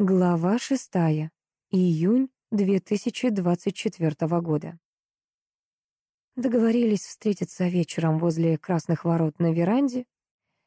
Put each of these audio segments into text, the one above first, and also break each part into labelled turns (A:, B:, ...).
A: Глава шестая. Июнь 2024 года. Договорились встретиться вечером возле красных ворот на веранде.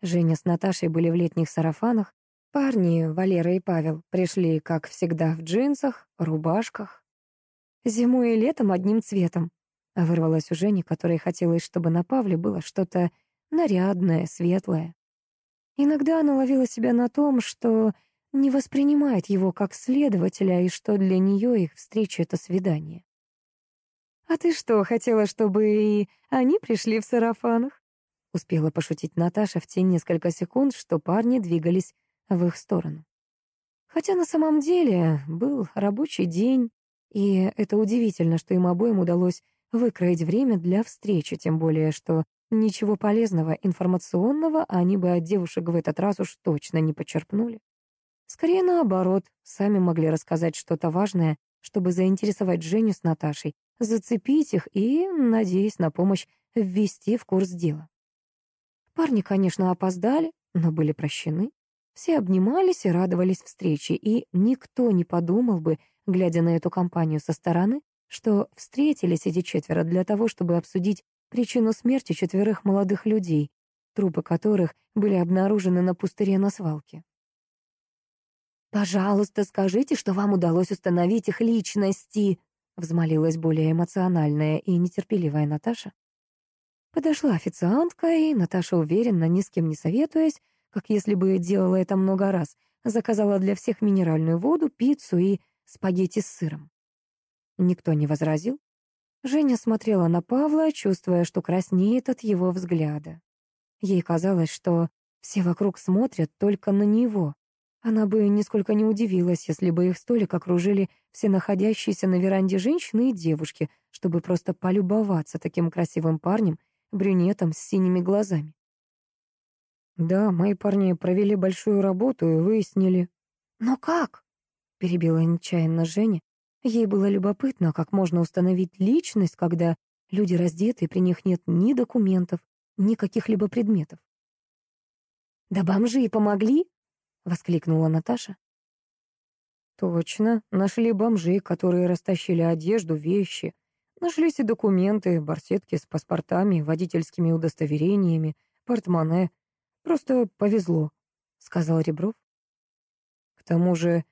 A: Женя с Наташей были в летних сарафанах. Парни, Валера и Павел, пришли, как всегда, в джинсах, рубашках. Зимой и летом одним цветом. Вырвалась у Жени, которой хотелось, чтобы на Павле было что-то нарядное, светлое. Иногда она ловила себя на том, что не воспринимает его как следователя и что для нее их встреча — это свидание. «А ты что, хотела, чтобы и они пришли в сарафанах?» Успела пошутить Наташа в те несколько секунд, что парни двигались в их сторону. Хотя на самом деле был рабочий день, и это удивительно, что им обоим удалось выкроить время для встречи, тем более, что ничего полезного информационного они бы от девушек в этот раз уж точно не почерпнули. Скорее наоборот, сами могли рассказать что-то важное, чтобы заинтересовать Женю с Наташей, зацепить их и, надеясь на помощь, ввести в курс дела. Парни, конечно, опоздали, но были прощены. Все обнимались и радовались встрече, и никто не подумал бы, глядя на эту компанию со стороны, что встретились эти четверо для того, чтобы обсудить причину смерти четверых молодых людей, трупы которых были обнаружены на пустыре на свалке. «Пожалуйста, скажите, что вам удалось установить их личности», взмолилась более эмоциональная и нетерпеливая Наташа. Подошла официантка, и Наташа уверенно, ни с кем не советуясь, как если бы делала это много раз, заказала для всех минеральную воду, пиццу и спагетти с сыром. Никто не возразил. Женя смотрела на Павла, чувствуя, что краснеет от его взгляда. Ей казалось, что все вокруг смотрят только на него, она бы нисколько не удивилась, если бы их столик окружили все находящиеся на веранде женщины и девушки, чтобы просто полюбоваться таким красивым парнем, брюнетом с синими глазами. «Да, мои парни провели большую работу и выяснили». «Но как?» — перебила нечаянно Женя. Ей было любопытно, как можно установить личность, когда люди раздеты, и при них нет ни документов, ни каких-либо предметов. «Да бомжи помогли?» — воскликнула Наташа. «Точно. Нашли бомжей, которые растащили одежду, вещи. Нашлись и документы, барсетки с паспортами, водительскими удостоверениями, портмоне. Просто повезло», — сказал Ребров. «К тому же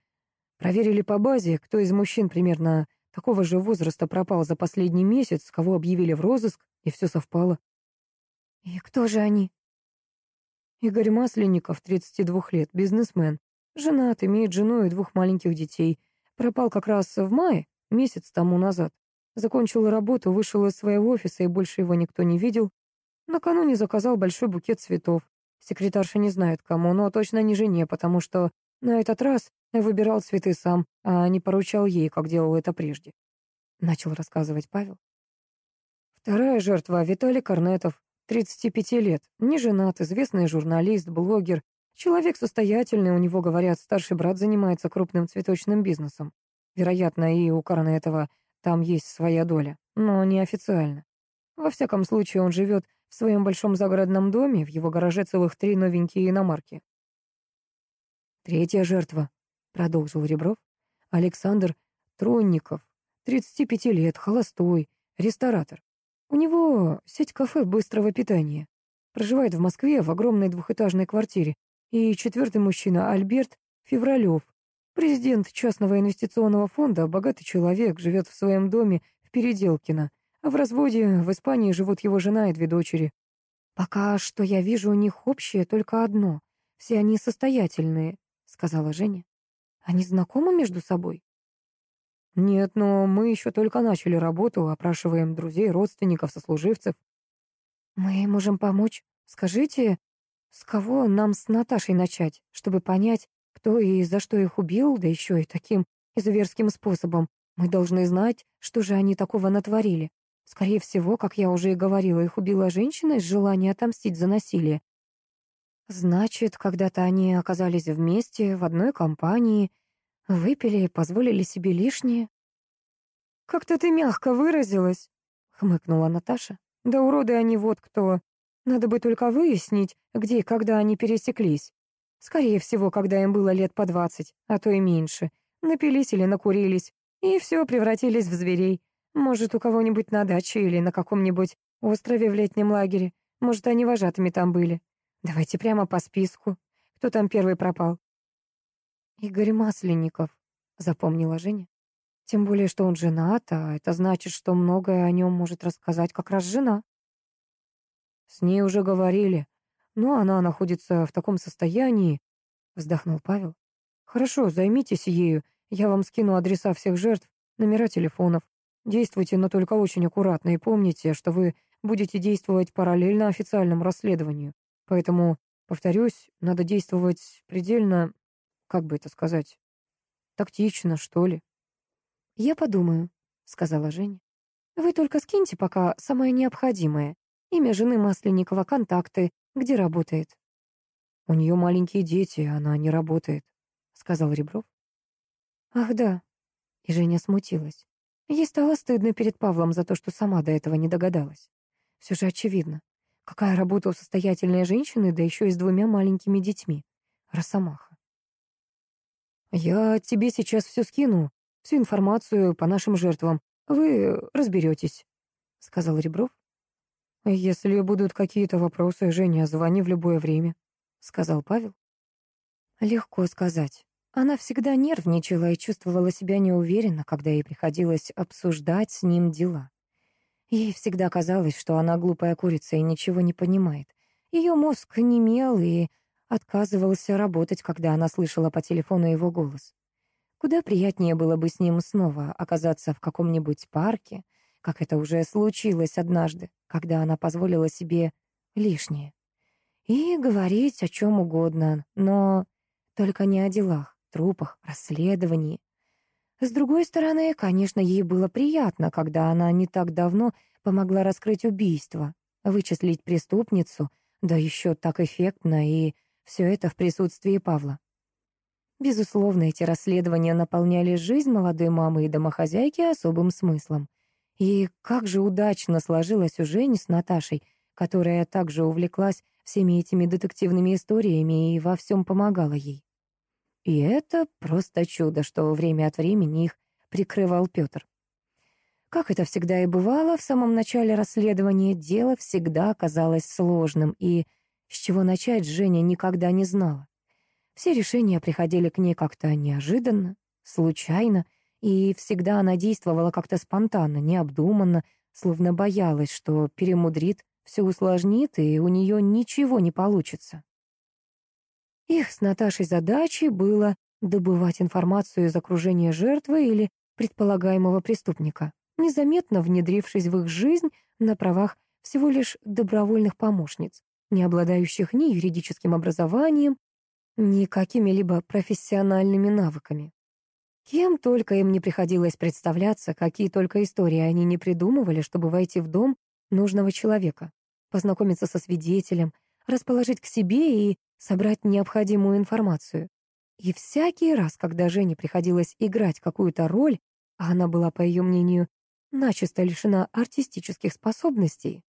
A: проверили по базе, кто из мужчин примерно такого же возраста пропал за последний месяц, кого объявили в розыск, и все совпало». «И кто же они?» Игорь Масленников, 32 лет, бизнесмен. Женат, имеет жену и двух маленьких детей. Пропал как раз в мае, месяц тому назад. Закончил работу, вышел из своего офиса, и больше его никто не видел. Накануне заказал большой букет цветов. Секретарша не знает кому, но точно не жене, потому что на этот раз выбирал цветы сам, а не поручал ей, как делал это прежде. Начал рассказывать Павел. Вторая жертва — Виталий Корнетов, 35 лет, не женат, известный журналист, блогер, человек состоятельный, у него, говорят, старший брат занимается крупным цветочным бизнесом. Вероятно, и у Карна этого там есть своя доля, но неофициально. Во всяком случае, он живет в своем большом загородном доме, в его гараже целых три новенькие иномарки. Третья жертва, продолжил Ребров, Александр Тронников, 35 лет, холостой, ресторатор. У него сеть кафе быстрого питания. Проживает в Москве в огромной двухэтажной квартире. И четвертый мужчина Альберт Февралев, президент частного инвестиционного фонда, богатый человек, живет в своем доме в Переделкино. А в разводе в Испании живут его жена и две дочери. «Пока что я вижу у них общее только одно. Все они состоятельные», — сказала Женя. «Они знакомы между собой?» «Нет, но мы еще только начали работу, опрашиваем друзей, родственников, сослуживцев». «Мы можем помочь. Скажите, с кого нам с Наташей начать, чтобы понять, кто и за что их убил, да еще и таким изуверским способом. Мы должны знать, что же они такого натворили. Скорее всего, как я уже и говорила, их убила женщина из желания отомстить за насилие. Значит, когда-то они оказались вместе, в одной компании, Выпили и позволили себе лишнее. «Как-то ты мягко выразилась», — хмыкнула Наташа. «Да уроды они вот кто. Надо бы только выяснить, где и когда они пересеклись». Скорее всего, когда им было лет по двадцать, а то и меньше. Напились или накурились, и все превратились в зверей. Может, у кого-нибудь на даче или на каком-нибудь острове в летнем лагере. Может, они вожатыми там были. Давайте прямо по списку. Кто там первый пропал? Игорь Масленников, запомнила Женя. Тем более, что он женат, а это значит, что многое о нем может рассказать как раз жена. С ней уже говорили, но она находится в таком состоянии, вздохнул Павел. Хорошо, займитесь ею, я вам скину адреса всех жертв, номера телефонов. Действуйте, но только очень аккуратно и помните, что вы будете действовать параллельно официальному расследованию. Поэтому, повторюсь, надо действовать предельно, как бы это сказать, тактично, что ли. «Я подумаю», — сказала Женя. «Вы только скиньте пока самое необходимое. Имя жены Масленникова, контакты, где работает». «У нее маленькие дети, она не работает», — сказал Ребров. «Ах, да». И Женя смутилась. Ей стало стыдно перед Павлом за то, что сама до этого не догадалась. Все же очевидно. Какая работа у состоятельной женщины, да еще и с двумя маленькими детьми. Росомаха. «Я тебе сейчас все скину, всю информацию по нашим жертвам. Вы разберетесь», — сказал Ребров. «Если будут какие-то вопросы, Женя, звони в любое время», — сказал Павел. Легко сказать. Она всегда нервничала и чувствовала себя неуверенно, когда ей приходилось обсуждать с ним дела. Ей всегда казалось, что она глупая курица и ничего не понимает. Ее мозг немел и отказывался работать, когда она слышала по телефону его голос. Куда приятнее было бы с ним снова оказаться в каком-нибудь парке, как это уже случилось однажды, когда она позволила себе лишнее. И говорить о чем угодно, но только не о делах трупах, расследовании. С другой стороны, конечно, ей было приятно, когда она не так давно помогла раскрыть убийство, вычислить преступницу, да еще так эффектно, и все это в присутствии Павла. Безусловно, эти расследования наполняли жизнь молодой мамы и домохозяйки особым смыслом. И как же удачно сложилось у Жени с Наташей, которая также увлеклась всеми этими детективными историями и во всем помогала ей. И это просто чудо, что время от времени их прикрывал Петр. Как это всегда и бывало, в самом начале расследования дело всегда оказалось сложным, и с чего начать Женя никогда не знала. Все решения приходили к ней как-то неожиданно, случайно, и всегда она действовала как-то спонтанно, необдуманно, словно боялась, что перемудрит, все усложнит, и у нее ничего не получится. Их с Наташей задачей было добывать информацию из окружения жертвы или предполагаемого преступника, незаметно внедрившись в их жизнь на правах всего лишь добровольных помощниц, не обладающих ни юридическим образованием, ни какими-либо профессиональными навыками. Кем только им не приходилось представляться, какие только истории они не придумывали, чтобы войти в дом нужного человека, познакомиться со свидетелем, расположить к себе и собрать необходимую информацию. И всякий раз, когда Жене приходилось играть какую-то роль, а она была, по ее мнению, начисто лишена артистических способностей,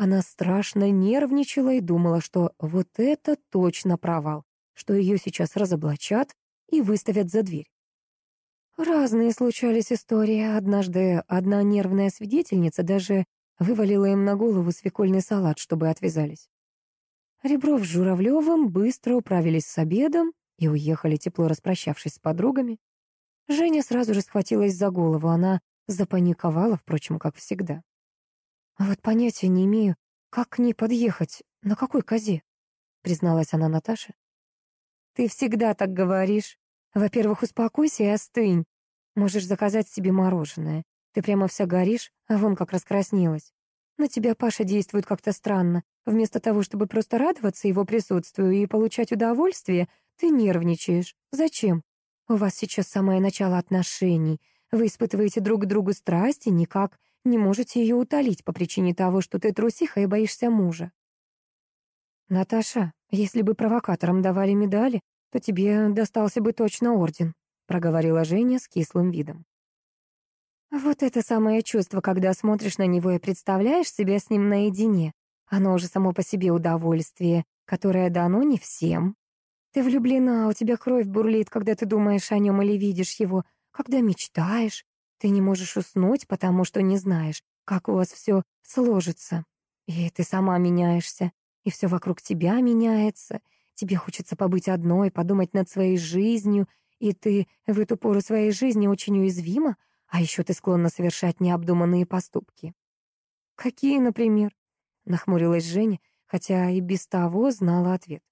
A: она страшно нервничала и думала, что вот это точно провал, что ее сейчас разоблачат и выставят за дверь. Разные случались истории. Однажды одна нервная свидетельница даже вывалила им на голову свекольный салат, чтобы отвязались. Ребров с Журавлевым быстро управились с обедом и уехали, тепло распрощавшись с подругами. Женя сразу же схватилась за голову, она запаниковала, впрочем, как всегда. «А вот понятия не имею, как к ней подъехать, на какой козе?» призналась она Наташе. «Ты всегда так говоришь. Во-первых, успокойся и остынь. Можешь заказать себе мороженое. Ты прямо вся горишь, а вон как раскраснелась. На тебя Паша действует как-то странно. Вместо того, чтобы просто радоваться его присутствию и получать удовольствие, ты нервничаешь. Зачем? У вас сейчас самое начало отношений. Вы испытываете друг к другу страсть и никак не можете ее утолить по причине того, что ты трусиха и боишься мужа. «Наташа, если бы провокаторам давали медали, то тебе достался бы точно орден», проговорила Женя с кислым видом. Вот это самое чувство, когда смотришь на него и представляешь себя с ним наедине. Оно уже само по себе удовольствие, которое дано не всем. Ты влюблена, у тебя кровь бурлит, когда ты думаешь о нем или видишь его, когда мечтаешь. Ты не можешь уснуть, потому что не знаешь, как у вас все сложится. И ты сама меняешься, и все вокруг тебя меняется. Тебе хочется побыть одной, подумать над своей жизнью, и ты в эту пору своей жизни очень уязвима, а еще ты склонна совершать необдуманные поступки. «Какие, например?» — нахмурилась Женя, хотя и без того знала ответ.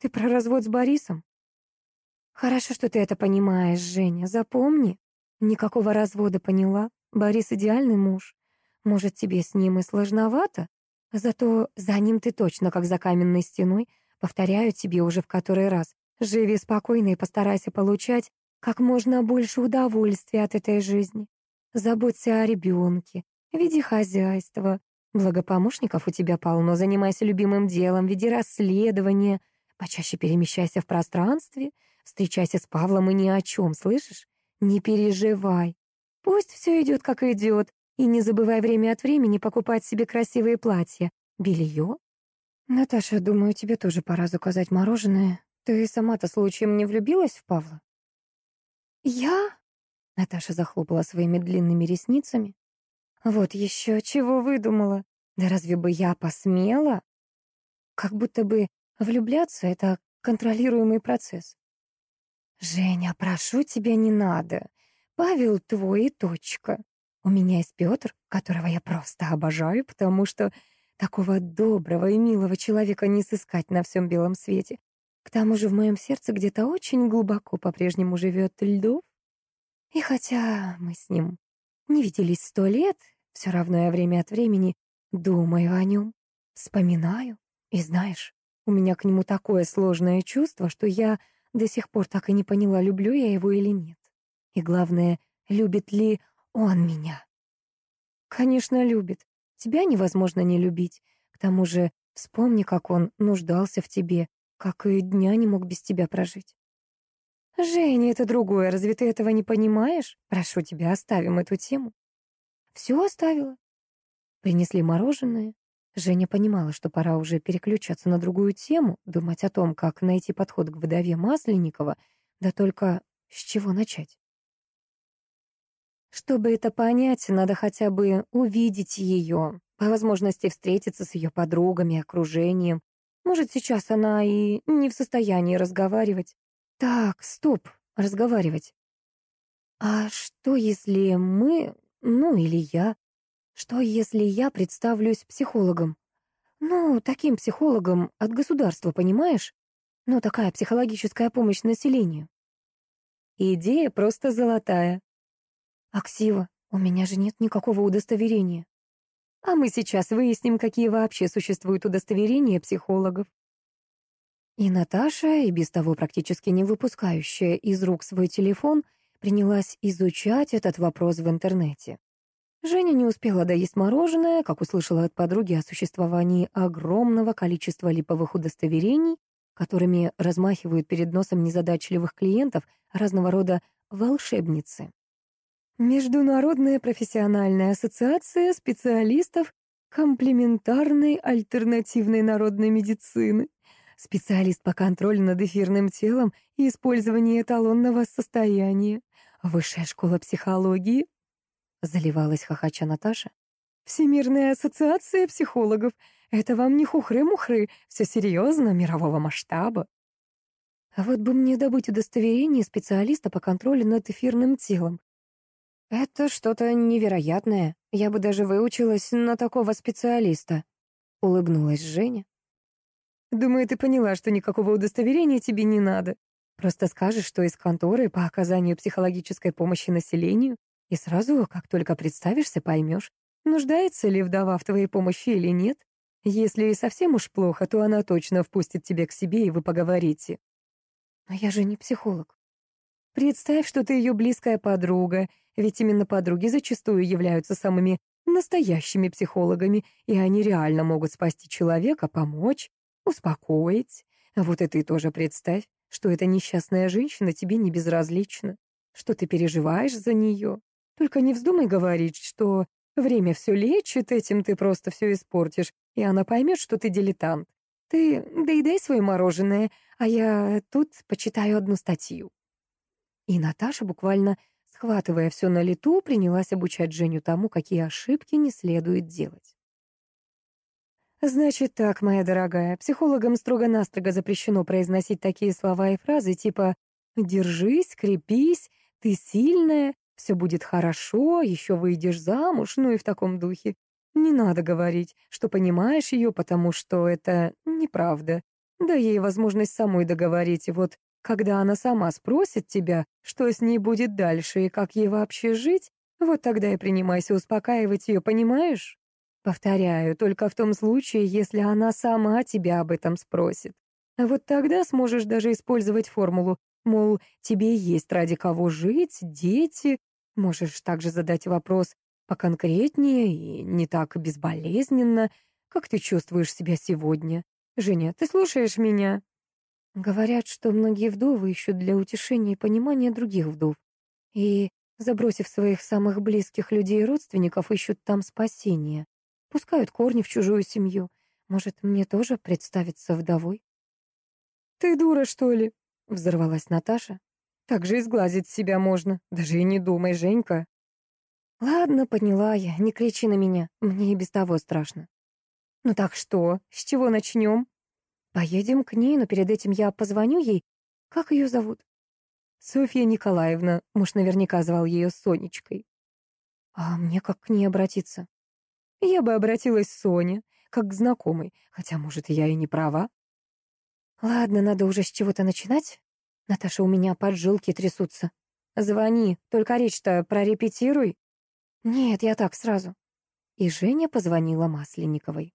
A: Ты про развод с Борисом? Хорошо, что ты это понимаешь, Женя. Запомни. Никакого развода, поняла? Борис идеальный муж. Может, тебе с ним и сложновато? Зато за ним ты точно, как за каменной стеной. Повторяю тебе уже в который раз. Живи спокойно и постарайся получать как можно больше удовольствия от этой жизни. Заботься о ребенке, веди хозяйство. Благо помощников у тебя полно, занимайся любимым делом, веди расследование, Почаще перемещайся в пространстве, встречайся с Павлом и ни о чем, слышишь? Не переживай. Пусть все идет, как идет, и не забывай время от времени покупать себе красивые платья, белье. Наташа, думаю, тебе тоже пора заказать мороженое. Ты сама-то случаем не влюбилась в Павла? Я? Наташа захлопала своими длинными ресницами. Вот еще чего выдумала. Да разве бы я посмела? Как будто бы Влюбляться — это контролируемый процесс. «Женя, прошу тебя, не надо. Павел твой и точка. У меня есть Петр, которого я просто обожаю, потому что такого доброго и милого человека не сыскать на всем белом свете. К тому же в моем сердце где-то очень глубоко по-прежнему живет Льдов. И хотя мы с ним не виделись сто лет, все равно я время от времени думаю о нем, вспоминаю. И знаешь, у меня к нему такое сложное чувство, что я до сих пор так и не поняла, люблю я его или нет. И главное, любит ли он меня. Конечно, любит. Тебя невозможно не любить. К тому же, вспомни, как он нуждался в тебе, как и дня не мог без тебя прожить. Женя, это другое, разве ты этого не понимаешь? Прошу тебя, оставим эту тему. Все оставила. Принесли мороженое, Женя понимала, что пора уже переключаться на другую тему, думать о том, как найти подход к вдове Масленникова, да только с чего начать. Чтобы это понять, надо хотя бы увидеть ее, по возможности встретиться с ее подругами, окружением. Может, сейчас она и не в состоянии разговаривать. Так, стоп, разговаривать. А что, если мы, ну или я, что, если я представлюсь психологом? Ну, таким психологом от государства, понимаешь? Ну, такая психологическая помощь населению. Идея просто золотая. Аксива, у меня же нет никакого удостоверения. А мы сейчас выясним, какие вообще существуют удостоверения психологов. И Наташа, и без того практически не выпускающая из рук свой телефон, принялась изучать этот вопрос в интернете. Женя не успела доесть мороженое, как услышала от подруги о существовании огромного количества липовых удостоверений, которыми размахивают перед носом незадачливых клиентов разного рода волшебницы. Международная профессиональная ассоциация специалистов комплементарной альтернативной народной медицины, специалист по контролю над эфирным телом и использованию эталонного состояния, высшая школа психологии, Заливалась хохоча Наташа. «Всемирная ассоциация психологов. Это вам не хухры-мухры, все серьезно, мирового масштаба». А вот бы мне добыть удостоверение специалиста по контролю над эфирным телом. Это что-то невероятное. Я бы даже выучилась на такого специалиста. Улыбнулась Женя. Думаю, ты поняла, что никакого удостоверения тебе не надо. Просто скажешь, что из конторы по оказанию психологической помощи населению и сразу, как только представишься, поймешь, нуждается ли вдова в твоей помощи или нет. Если и совсем уж плохо, то она точно впустит тебя к себе, и вы поговорите. Но я же не психолог. Представь, что ты ее близкая подруга, ведь именно подруги зачастую являются самыми настоящими психологами, и они реально могут спасти человека, помочь, успокоить. Вот и ты тоже представь, что эта несчастная женщина тебе не безразлична, что ты переживаешь за нее, только не вздумай говорить, что время все лечит, этим ты просто все испортишь, и она поймет, что ты дилетант. Ты доедай свое мороженое, а я тут почитаю одну статью». И Наташа, буквально схватывая все на лету, принялась обучать Женю тому, какие ошибки не следует делать. «Значит так, моя дорогая, психологам строго-настрого запрещено произносить такие слова и фразы типа «держись, крепись», «ты сильная», «все будет хорошо», «еще выйдешь замуж», ну и в таком духе. Не надо говорить, что понимаешь ее, потому что это неправда. Дай ей возможность самой договорить, и вот когда она сама спросит тебя, что с ней будет дальше и как ей вообще жить, вот тогда и принимайся успокаивать ее, понимаешь? Повторяю, только в том случае, если она сама тебя об этом спросит. А вот тогда сможешь даже использовать формулу, мол, тебе есть ради кого жить, дети. Можешь также задать вопрос поконкретнее и не так безболезненно, как ты чувствуешь себя сегодня. Женя, ты слушаешь меня? Говорят, что многие вдовы ищут для утешения и понимания других вдов. И, забросив своих самых близких людей и родственников, ищут там спасения. Пускают корни в чужую семью. Может, мне тоже представиться вдовой? «Ты дура, что ли?» — взорвалась Наташа. «Так же изглазить себя можно. Даже и не думай, Женька». «Ладно, подняла я. Не кричи на меня. Мне и без того страшно». «Ну так что? С чего начнем?» «Поедем к ней, но перед этим я позвоню ей. Как ее зовут?» «Софья Николаевна. Муж наверняка звал ее Сонечкой». «А мне как к ней обратиться?» Я бы обратилась к Соне, как к знакомой, хотя, может, я и не права. Ладно, надо уже с чего-то начинать. Наташа, у меня поджилки трясутся. Звони, только речь-то прорепетируй. Нет, я так сразу. И Женя позвонила Масленниковой.